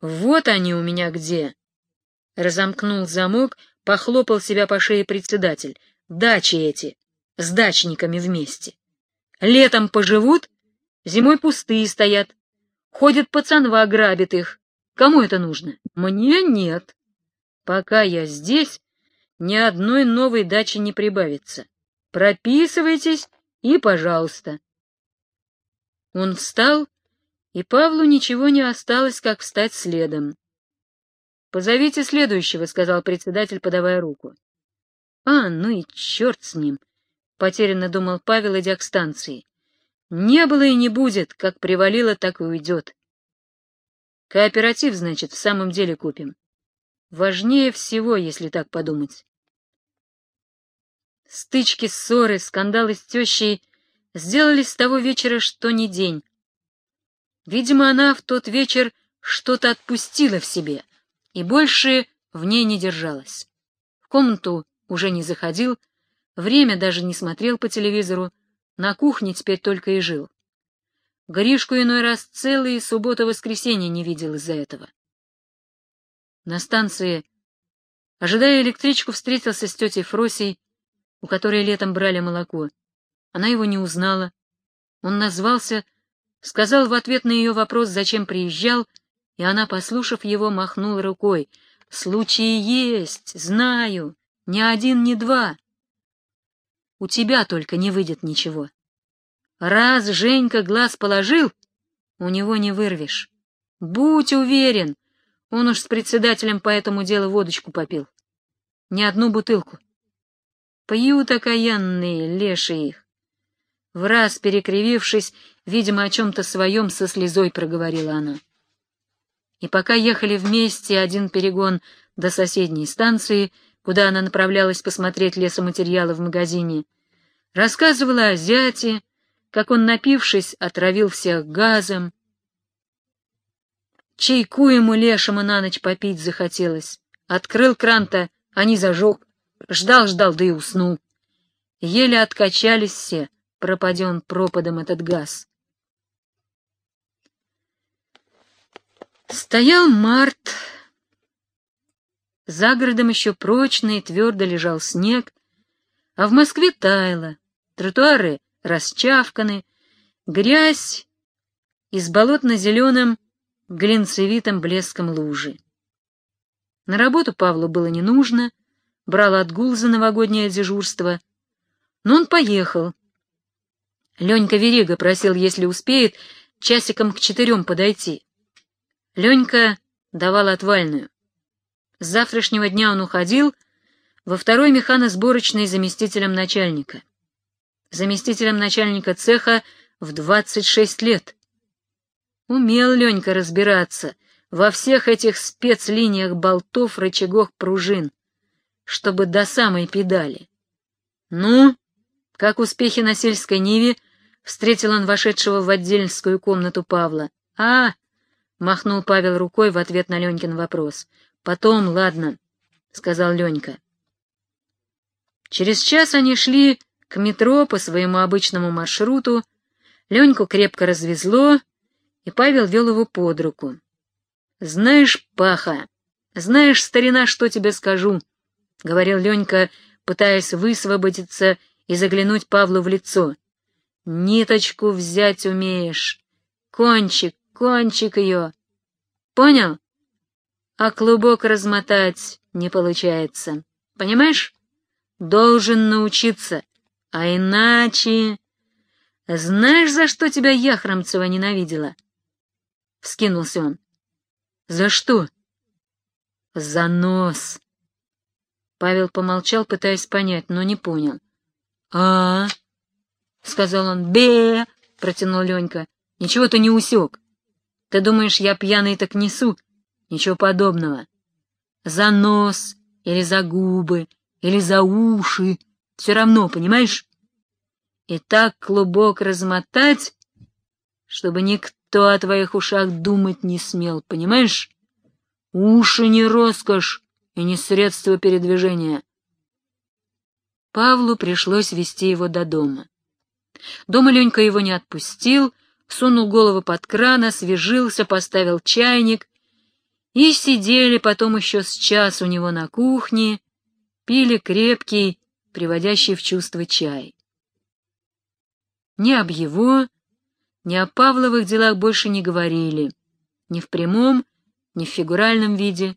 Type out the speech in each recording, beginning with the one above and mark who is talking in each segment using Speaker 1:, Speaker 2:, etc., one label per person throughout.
Speaker 1: Вот они у меня где. Разомкнул замок, похлопал себя по шее председатель. Дачи эти, с дачниками вместе. Летом поживут, зимой пустые стоят. Ходят пацанва, грабит их. Кому это нужно? Мне нет. Пока я здесь, ни одной новой дачи не прибавится. Прописывайтесь и пожалуйста. Он встал, и Павлу ничего не осталось, как встать следом. «Позовите следующего», — сказал председатель, подавая руку. «А, ну и черт с ним», — потерянно думал Павел, идя к станции. «Не было и не будет, как привалило, так и уйдет. Кооператив, значит, в самом деле купим. Важнее всего, если так подумать». Стычки, ссоры, скандалы с тещей сделались с того вечера, что не день. Видимо, она в тот вечер что-то отпустила в себе и больше в ней не держалась. В комнату уже не заходил, время даже не смотрел по телевизору, на кухне теперь только и жил. Гришку иной раз целые суббота-воскресенье не видел из-за этого. На станции, ожидая электричку, встретился с тетей Фросей, у которой летом брали молоко. Она его не узнала. Он назвался, сказал в ответ на ее вопрос, зачем приезжал, и она, послушав его, махнула рукой. «Случаи есть, знаю, ни один, ни два. У тебя только не выйдет ничего. Раз Женька глаз положил, у него не вырвешь. Будь уверен, он уж с председателем по этому делу водочку попил. Не одну бутылку. Пьют окаянные, леши их. В раз перекривившись, видимо, о чем-то своем со слезой проговорила она. И пока ехали вместе один перегон до соседней станции, куда она направлялась посмотреть лесоматериалы в магазине, рассказывала о зяте, как он, напившись, отравил всех газом. Чайку ему лешему на ночь попить захотелось. Открыл кран-то, а не зажег. Ждал-ждал, да и уснул. Еле откачались все, пропаден пропадом этот газ. Стоял март. За городом еще прочно и твердо лежал снег, а в Москве таяло, тротуары расчавканы, грязь и с болотно-зеленым глинцевитым блеском лужи. На работу Павлу было не нужно, брал отгул за новогоднее дежурство, но он поехал, Ленька Верига просил, если успеет, часиком к четырем подойти. Ленька давал отвальную. С завтрашнего дня он уходил во второй механосборочный заместителем начальника. Заместителем начальника цеха в двадцать шесть лет. Умел Ленька разбираться во всех этих спецлиниях болтов, рычагов, пружин, чтобы до самой педали. Ну, как успехи на сельской ниве, Встретил он вошедшего в отдельскую комнату Павла. «А!» — махнул Павел рукой в ответ на Ленькин вопрос. «Потом, ладно», — сказал Ленька. Через час они шли к метро по своему обычному маршруту. Леньку крепко развезло, и Павел вел его под руку. «Знаешь, Паха, знаешь, старина, что тебе скажу?» — говорил Ленька, пытаясь высвободиться и заглянуть Павлу в лицо. Ниточку взять умеешь. Кончик, кончик ее. Понял? А клубок размотать не получается. Понимаешь? Должен научиться. А иначе... Знаешь, за что тебя Яхромцева ненавидела? Вскинулся он. За что? За нос. Павел помолчал, пытаясь понять, но не понял. А, -а, -а — сказал он. «Бе!» — протянул Ленька. «Ничего ты не усек. Ты думаешь, я пьяный так несу? Ничего подобного. За нос или за губы или за уши. Все равно, понимаешь? И так клубок размотать, чтобы никто о твоих ушах думать не смел, понимаешь? Уши не роскошь и не средство передвижения». Павлу пришлось вести его до дома. Дома Ленька его не отпустил, сунул голову под кран, освежился, поставил чайник И сидели потом еще с час у него на кухне, пили крепкий, приводящий в чувство чай. Ни об его, ни о Павловых делах больше не говорили, ни в прямом, ни в фигуральном виде.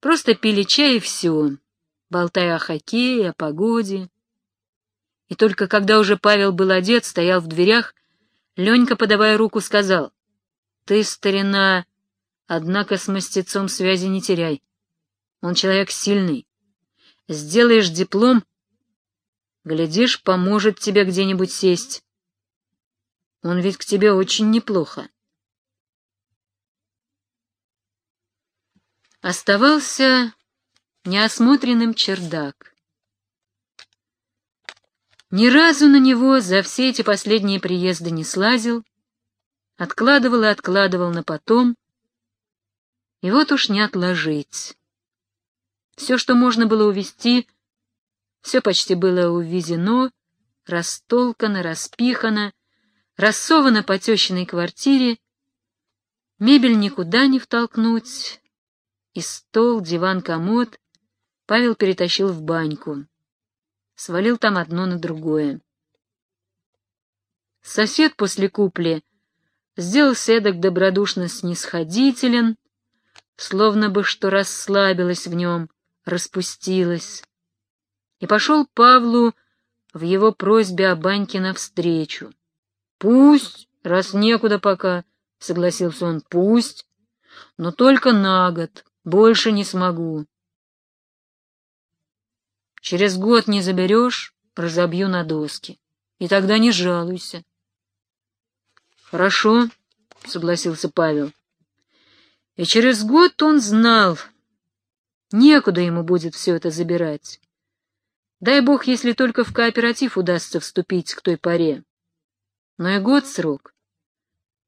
Speaker 1: Просто пили чай и все, болтая о хоккее, о погоде. И только когда уже Павел был одет, стоял в дверях, Ленька, подавая руку, сказал, «Ты, старина, однако с мастецом связи не теряй. Он человек сильный. Сделаешь диплом, глядишь, поможет тебе где-нибудь сесть. Он ведь к тебе очень неплохо». Оставался неосмотренным чердак. Ни разу на него за все эти последние приезды не слазил, откладывал и откладывал на потом, и вот уж не отложить. Все, что можно было увезти, все почти было увезено, растолкано, распихано, рассовано по тещиной квартире, мебель никуда не втолкнуть, и стол, диван, комод Павел перетащил в баньку. Свалил там одно на другое. Сосед после купли сделал седок добродушно снисходителен, словно бы что расслабилось в нем, распустилось, и пошел Павлу в его просьбе о баньке навстречу. «Пусть, раз некуда пока», — согласился он, — «пусть, но только на год, больше не смогу. Через год не заберешь, разобью на доски. И тогда не жалуйся. Хорошо, согласился Павел. И через год он знал, некуда ему будет все это забирать. Дай бог, если только в кооператив удастся вступить к той поре. Но и год срок.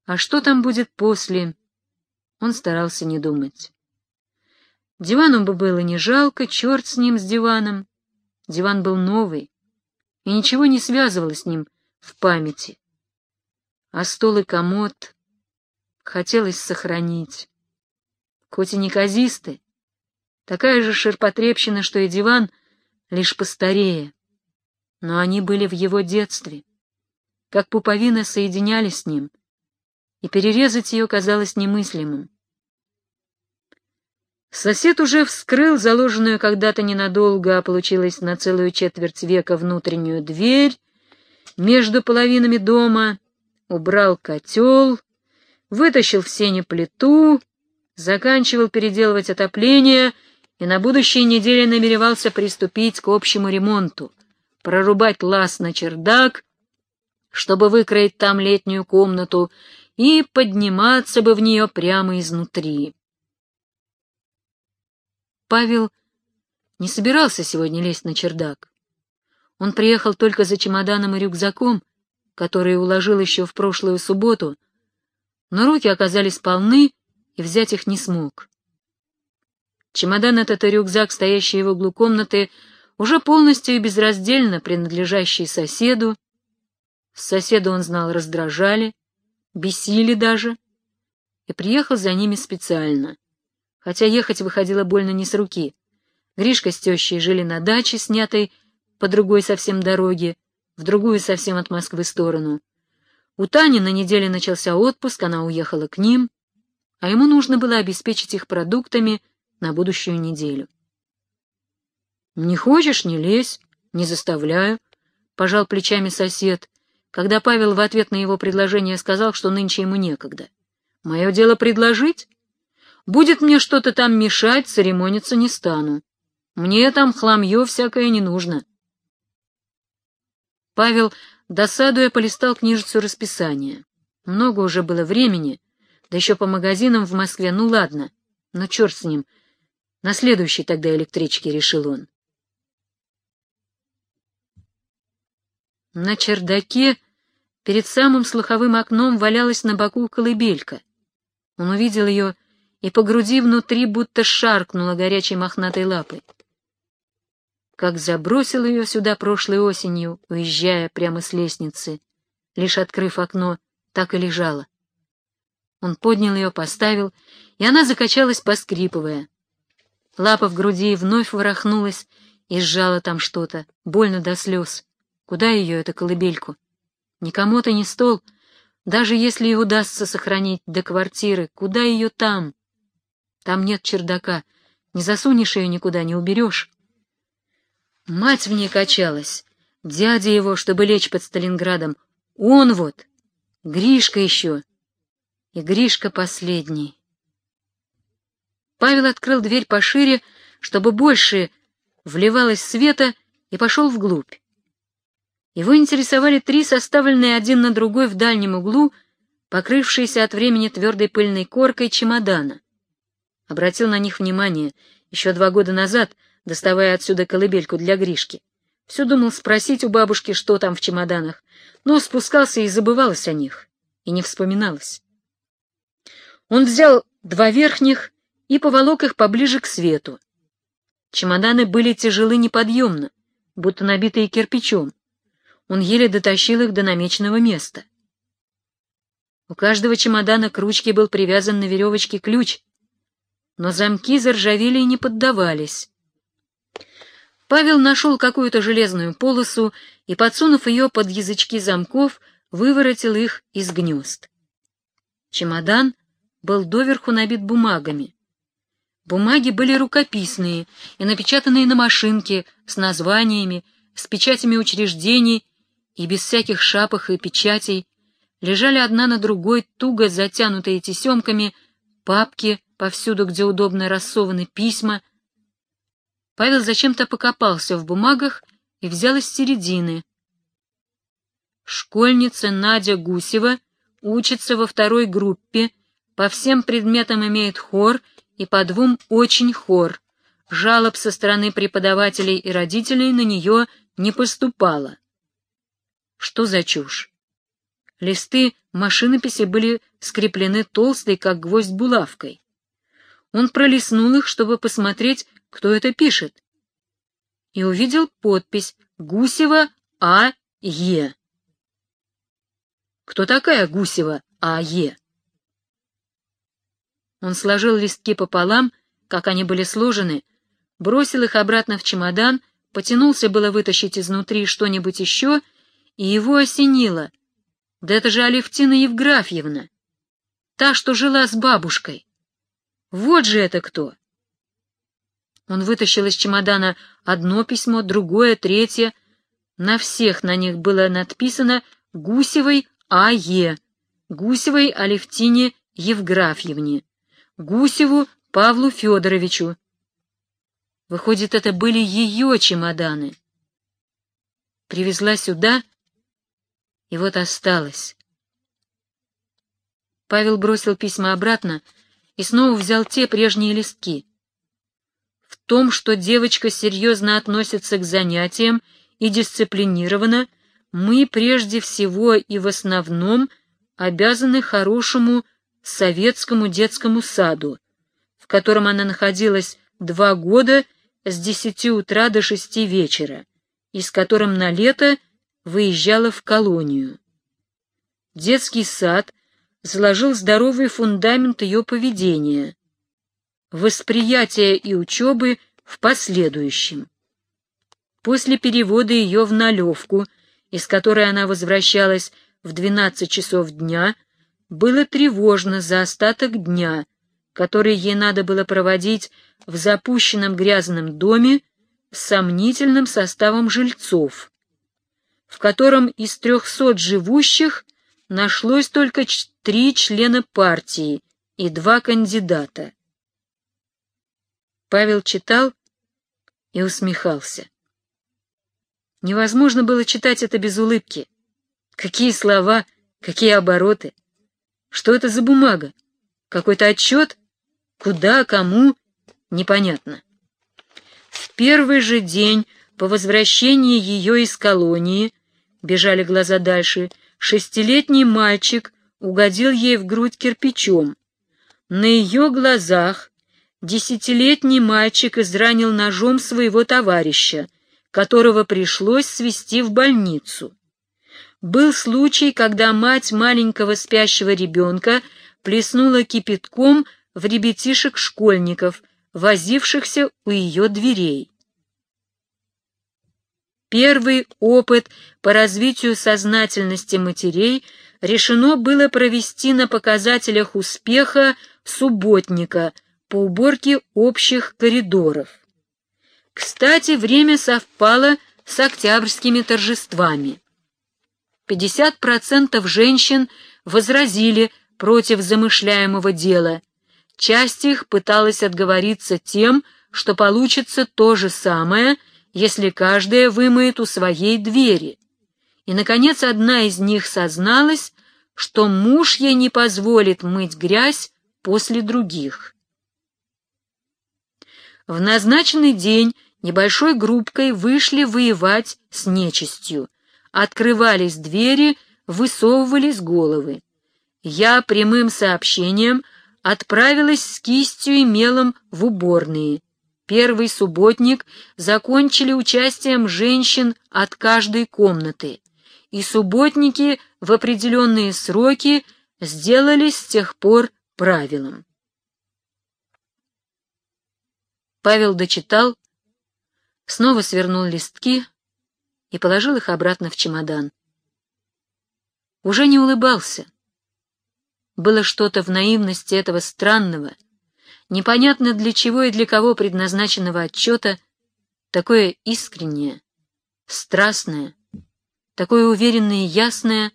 Speaker 1: А что там будет после, он старался не думать. Дивану бы было не жалко, черт с ним, с диваном. Диван был новый, и ничего не связывало с ним в памяти. А стол и комод хотелось сохранить. Хоть и неказисты, такая же ширпотребщина, что и диван, лишь постарее. Но они были в его детстве, как пуповина соединялись с ним, и перерезать ее казалось немыслимым. Сосед уже вскрыл заложенную когда-то ненадолго, а получилось на целую четверть века внутреннюю дверь между половинами дома, убрал котел, вытащил в сене плиту, заканчивал переделывать отопление и на будущей неделе намеревался приступить к общему ремонту, прорубать лаз на чердак, чтобы выкроить там летнюю комнату и подниматься бы в нее прямо изнутри. Павел не собирался сегодня лезть на чердак. Он приехал только за чемоданом и рюкзаком, который уложил еще в прошлую субботу, но руки оказались полны, и взять их не смог. Чемодан этот и рюкзак, стоящий в углу комнаты, уже полностью и безраздельно принадлежащий соседу. Соседа он знал раздражали, бесили даже, и приехал за ними специально хотя ехать выходило больно не с руки. Гришка с тещей жили на даче, снятой по другой совсем дороге, в другую совсем от Москвы сторону. У Тани на неделе начался отпуск, она уехала к ним, а ему нужно было обеспечить их продуктами на будущую неделю. «Не хочешь — не лезь, не заставляю», — пожал плечами сосед, когда Павел в ответ на его предложение сказал, что нынче ему некогда. «Мое дело предложить, Будет мне что-то там мешать, церемониться не стану. Мне там хламье всякое не нужно. Павел, досадуя, полистал книжицу расписания. Много уже было времени, да еще по магазинам в Москве, ну ладно, но черт с ним. На следующей тогда электричке, решил он. На чердаке перед самым слуховым окном валялась на боку колыбелька. Он увидел ее и по груди внутри будто шаркнула горячей мохнатой лапой. Как забросил ее сюда прошлой осенью, уезжая прямо с лестницы, лишь открыв окно, так и лежала. Он поднял ее, поставил, и она закачалась, поскрипывая. Лапа в груди вновь ворохнулась и сжала там что-то, больно до слез. Куда ее, эту колыбельку? Никому-то не стол, даже если и удастся сохранить до квартиры, куда ее там? Там нет чердака, не засунешь ее никуда, не уберешь. Мать в ней качалась, дядя его, чтобы лечь под Сталинградом, он вот, Гришка еще, и Гришка последний. Павел открыл дверь пошире, чтобы больше вливалось света, и пошел вглубь. Его интересовали три составленные один на другой в дальнем углу, покрывшиеся от времени твердой пыльной коркой чемодана. Обратил на них внимание еще два года назад, доставая отсюда колыбельку для Гришки. Все думал спросить у бабушки, что там в чемоданах, но спускался и забывалось о них, и не вспоминалось. Он взял два верхних и поволок их поближе к свету. Чемоданы были тяжелы неподъемно, будто набитые кирпичом он еле дотащил их до намеченного места. У каждого чемодана к ручке был привязан на веревочке ключ, но замки заржавели и не поддавались. Павел нашел какую-то железную полосу и, подсунув ее под язычки замков, выворотил их из гнезд. Чемодан был доверху набит бумагами. Бумаги были рукописные и напечатанные на машинке с названиями, с печатями учреждений и без всяких шапок и печатей лежали одна на другой туго затянутые тесемками папки, повсюду, где удобно рассованы письма. Павел зачем-то покопался в бумагах и взял из середины. Школьница Надя Гусева учится во второй группе, по всем предметам имеет хор и по двум очень хор. Жалоб со стороны преподавателей и родителей на нее не поступало. Что за чушь? Листы машинописи были скреплены толстой, как гвоздь, булавкой. Он пролистнул их, чтобы посмотреть, кто это пишет, и увидел подпись «Гусева А. Е». Кто такая Гусева А. Е? Он сложил листки пополам, как они были сложены, бросил их обратно в чемодан, потянулся было вытащить изнутри что-нибудь еще — и его осенило. Да это же Алевтина Евграфьевна, та, что жила с бабушкой. Вот же это кто! Он вытащил из чемодана одно письмо, другое, третье. На всех на них было надписано «Гусевой А.Е., Гусевой Алевтине Евграфьевне, Гусеву Павлу Федоровичу. Выходит, это были ее чемоданы. Привезла сюда и вот осталось. Павел бросил письма обратно и снова взял те прежние листки. В том, что девочка серьезно относится к занятиям и дисциплинирована, мы прежде всего и в основном обязаны хорошему советскому детскому саду, в котором она находилась два года с десяти утра до шести вечера, и с которым на лето выезжала в колонию. Детский сад заложил здоровый фундамент ее поведения, восприятия и учебы в последующем. После перевода ее в Налевку, из которой она возвращалась в 12 часов дня, было тревожно за остаток дня, который ей надо было проводить в запущенном грязном доме с сомнительным составом жильцов в котором из трехсот живущих нашлось только три члена партии и два кандидата. Павел читал и усмехался. Невозможно было читать это без улыбки. Какие слова, какие обороты. Что это за бумага? Какой-то отчет? Куда, кому? Непонятно. В первый же день по возвращении ее из колонии, бежали глаза дальше, шестилетний мальчик угодил ей в грудь кирпичом. На ее глазах десятилетний мальчик изранил ножом своего товарища, которого пришлось свести в больницу. Был случай, когда мать маленького спящего ребенка плеснула кипятком в ребятишек-школьников, возившихся у ее дверей. Первый опыт по развитию сознательности матерей решено было провести на показателях успеха субботника по уборке общих коридоров. Кстати, время совпало с октябрьскими торжествами. 50% женщин возразили против замышляемого дела. Часть их пыталась отговориться тем, что получится то же самое, если каждая вымоет у своей двери. И, наконец, одна из них созналась, что муж ей не позволит мыть грязь после других. В назначенный день небольшой группкой вышли воевать с нечистью. Открывались двери, высовывались головы. Я прямым сообщением отправилась с кистью и мелом в уборные. Первый субботник закончили участием женщин от каждой комнаты, и субботники в определенные сроки сделались с тех пор правилом. Павел дочитал, снова свернул листки и положил их обратно в чемодан. Уже не улыбался. Было что-то в наивности этого странного, непонятно для чего и для кого предназначенного отчета, такое искреннее, страстное, такое уверенное и ясное,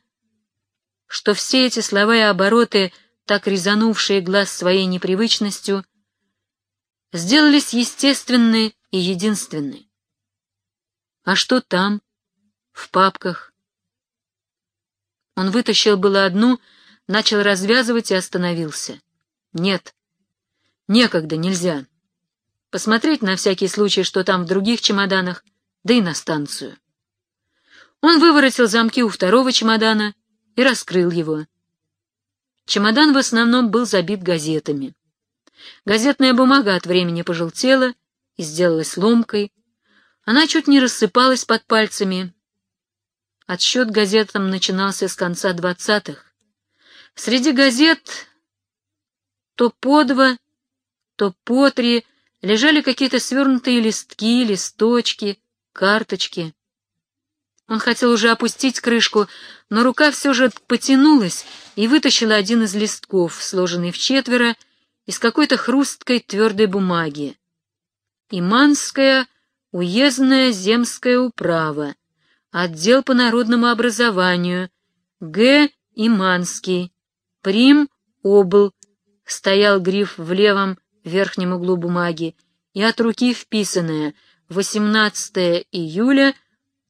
Speaker 1: что все эти слова и обороты, так резанувшие глаз своей непривычностью, сделались естественны и единственны. А что там, в папках? Он вытащил было одну, начал развязывать и остановился. Нет, некогда, нельзя. Посмотреть на всякий случай, что там в других чемоданах, да и на станцию. Он выворотил замки у второго чемодана и раскрыл его. Чемодан в основном был забит газетами. Газетная бумага от времени пожелтела и сделалась ломкой. Она чуть не рассыпалась под пальцами. Отсчет газетам начинался с конца двадцатых. Среди газет то по два, то по три лежали какие-то свернутые листки, листочки, карточки. Он хотел уже опустить крышку, но рука все же потянулась и вытащила один из листков, сложенный в четверо, из какой-то хрусткой твердой бумаги. Иманская уездная земская управа, отдел по народному образованию, Г. Иманский, Прим Обл, стоял гриф в левом верхнем углу бумаги, и от руки вписанное 18 июля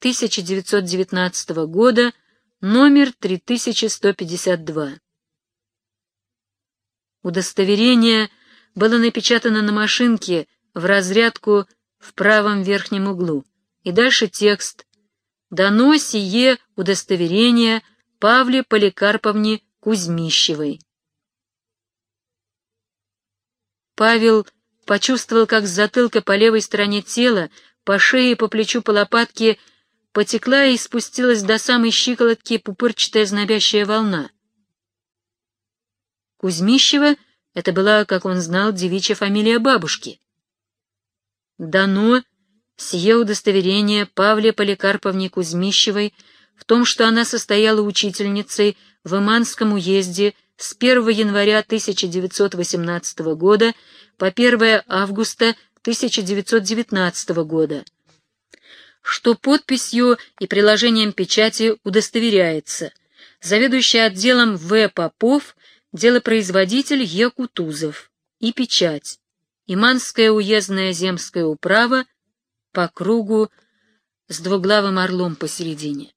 Speaker 1: 1919 года, номер 3152. Удостоверение было напечатано на машинке в разрядку в правом верхнем углу, и дальше текст «Дано сие удостоверение Павле Поликарповне Кузьмищевой». Павел почувствовал, как с затылка по левой стороне тела, по шее по плечу по лопатке потекла и спустилась до самой щиколотки пупырчатая знобящая волна. Кузьмищева — это была, как он знал, девичья фамилия бабушки. Дано сие удостоверение Павле Поликарповне Кузьмищевой в том, что она состояла учительницей в Иманском уезде с 1 января 1918 года по 1 августа 1919 года, что подписью и приложением печати удостоверяется заведующий отделом В. Попов делопроизводитель Е. Кутузов и печать, Иманская уездная земская управа по кругу с двуглавым орлом посередине.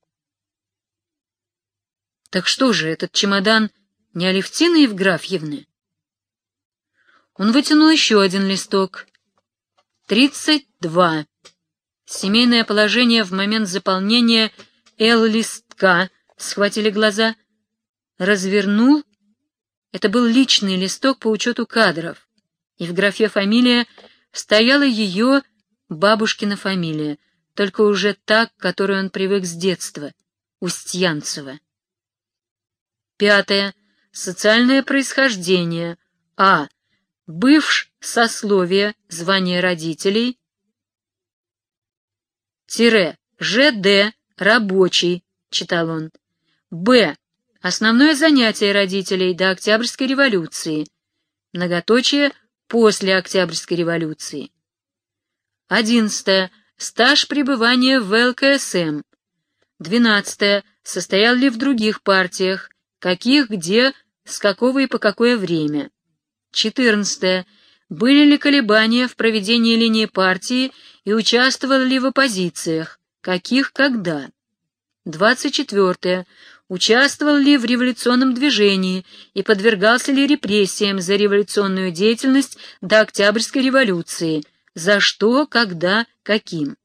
Speaker 1: Так что же, этот чемодан не Алевтины Евграфьевны? Он вытянул еще один листок. Тридцать два. Семейное положение в момент заполнения Л-листка схватили глаза. Развернул это был личный листок по учету кадров, и в графе «фамилия» стояла ее бабушкина фамилия, только уже так, к которой он привык с детства — Устьянцева. Пятое. Социальное происхождение, а. Бывш сословие, звание родителей, тире, ЖД, рабочий, читал он. Б. Основное занятие родителей до Октябрьской революции. Многоточие после Октябрьской революции. Одиннадцатое. Стаж пребывания в ЛКСМ. Двенадцатое. Состоял ли в других партиях, каких, где, с какого и по какое время. Четырнадцатое. Были ли колебания в проведении линии партии и участвовал ли в оппозициях, каких, когда. Двадцать четвертое участвовал ли в революционном движении и подвергался ли репрессиям за революционную деятельность до Октябрьской революции, за что, когда, каким.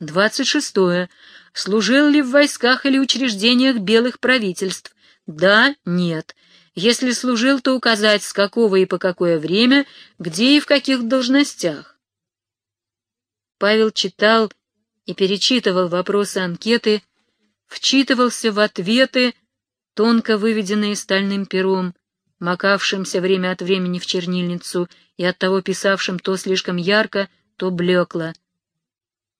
Speaker 1: 26. Служил ли в войсках или учреждениях белых правительств? Да, нет. Если служил, то указать, с какого и по какое время, где и в каких должностях. Павел читал и перечитывал вопросы анкеты, вчитывался в ответы, тонко выведенные стальным пером, макавшимся время от времени в чернильницу и оттого писавшим то слишком ярко, то блекло.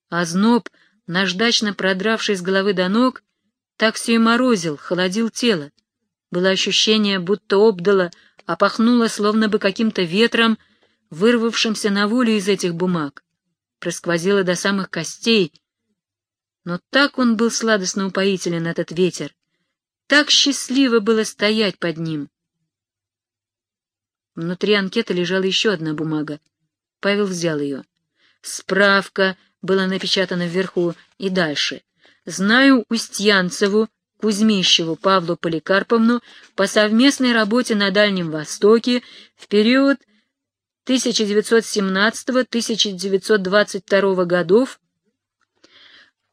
Speaker 1: А зноб, наждачно продравший с головы до ног, так все и морозил, холодил тело. Было ощущение, будто обдало, а пахнуло словно бы каким-то ветром, вырвавшимся на волю из этих бумаг. Просквозило до самых костей, но так он был сладостно упоителен, этот ветер. Так счастливо было стоять под ним. Внутри анкеты лежала еще одна бумага. Павел взял ее. Справка была напечатана вверху и дальше. Знаю Устьянцеву, Кузьмищеву Павлу Поликарповну по совместной работе на Дальнем Востоке в период 1917-1922 годов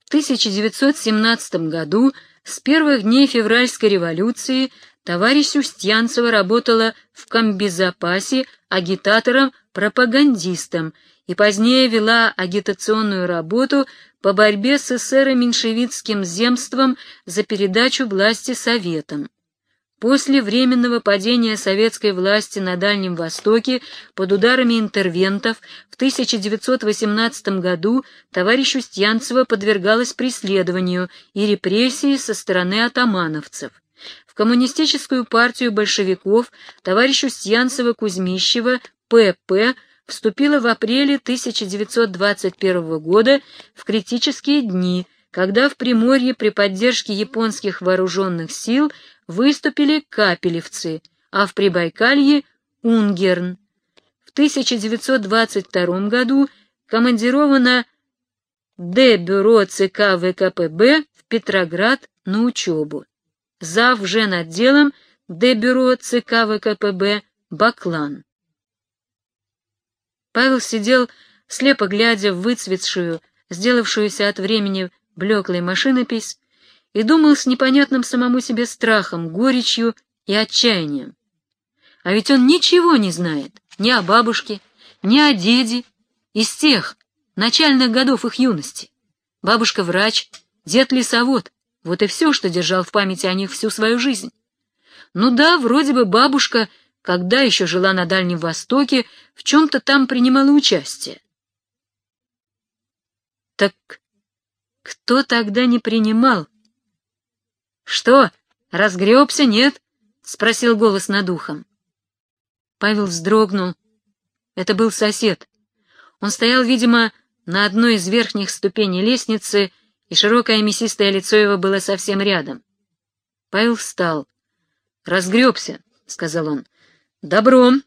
Speaker 1: в 1917 году с первых дней февральской революции товарищ Устьянцева работала в комбезапасе агитатором-пропагандистом и позднее вела агитационную работу по борьбе с эсеро-меньшевистским земством за передачу власти Советам. После временного падения советской власти на Дальнем Востоке под ударами интервентов в 1918 году товарищ Устьянцева подвергалась преследованию и репрессии со стороны атамановцев. В коммунистическую партию большевиков товарищ Устьянцева-Кузьмищева П.П. вступила в апреле 1921 года в критические дни, когда в Приморье при поддержке японских вооруженных сил выступили капелевцы, а в Прибайкалье — Унгерн. В 1922 году командировано Д-бюро ЦК ВКПБ в Петроград на учебу. Зав. отделом Д-бюро ЦК ВКПБ Баклан. Павел сидел, слепо глядя в выцветшую, сделавшуюся от времени блеклой машинопись, и думал с непонятным самому себе страхом, горечью и отчаянием. А ведь он ничего не знает ни о бабушке, ни о деде, из тех начальных годов их юности. Бабушка врач, дед лесовод, вот и все, что держал в памяти о них всю свою жизнь. Ну да, вроде бы бабушка, когда еще жила на Дальнем Востоке, в чем-то там принимала участие. Так кто тогда не принимал «Что, разгребся, нет?» — спросил голос над ухом. Павел вздрогнул. Это был сосед. Он стоял, видимо, на одной из верхних ступеней лестницы, и широкое мясистое лицо его было совсем рядом. Павел встал. «Разгребся», — сказал он. «Добром»,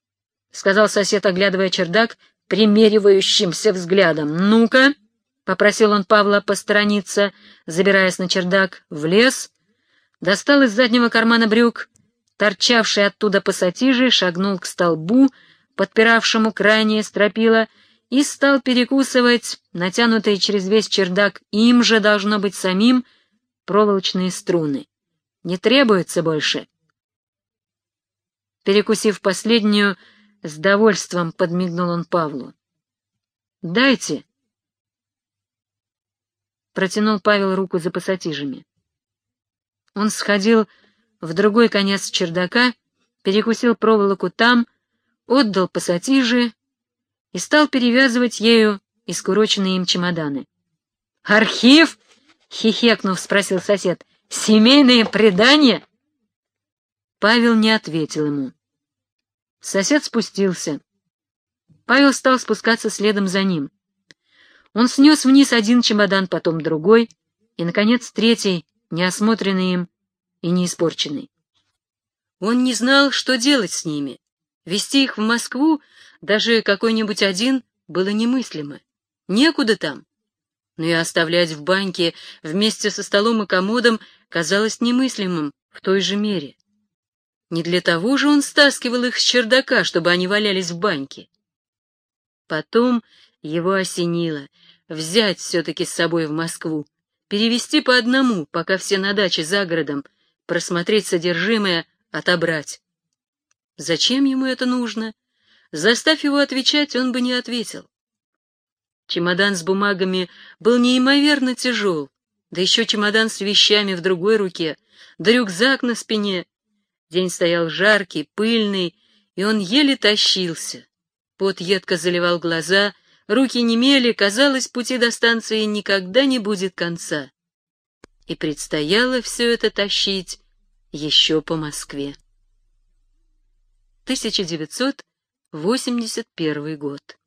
Speaker 1: — сказал сосед, оглядывая чердак, примеривающимся взглядом. «Ну-ка!» — попросил он Павла посторониться, забираясь на чердак, влез, достал из заднего кармана брюк, торчавший оттуда пассатижи, шагнул к столбу, подпиравшему крайнее стропило, и стал перекусывать натянутые через весь чердак им же должно быть самим проволочные струны. Не требуется больше. Перекусив последнюю, с довольством подмигнул он Павлу. «Дайте», Протянул Павел руку за пассатижами. Он сходил в другой конец чердака, перекусил проволоку там, отдал пассатижи и стал перевязывать ею искуроченные им чемоданы. «Архив?» — хихекнув, спросил сосед. «Семейные предания?» Павел не ответил ему. Сосед спустился. Павел стал спускаться следом за ним. Он снес вниз один чемодан, потом другой, и, наконец, третий, неосмотренный им и не испорченный. Он не знал, что делать с ними. Вести их в Москву, даже какой-нибудь один, было немыслимо. Некуда там. Но и оставлять в банке вместе со столом и комодом казалось немыслимым в той же мере. Не для того же он стаскивал их с чердака, чтобы они валялись в баньке. Потом его осенило взять все-таки с собой в Москву, перевести по одному, пока все на даче за городом, просмотреть содержимое, отобрать. Зачем ему это нужно? Заставь его отвечать, он бы не ответил. Чемодан с бумагами был неимоверно тяжел, да еще чемодан с вещами в другой руке, да рюкзак на спине. День стоял жаркий, пыльный, и он еле тащился. Пот едко заливал глаза, руки немели, казалось, пути до станции никогда не будет конца. И предстояло все это тащить еще по Москве. 1981 год.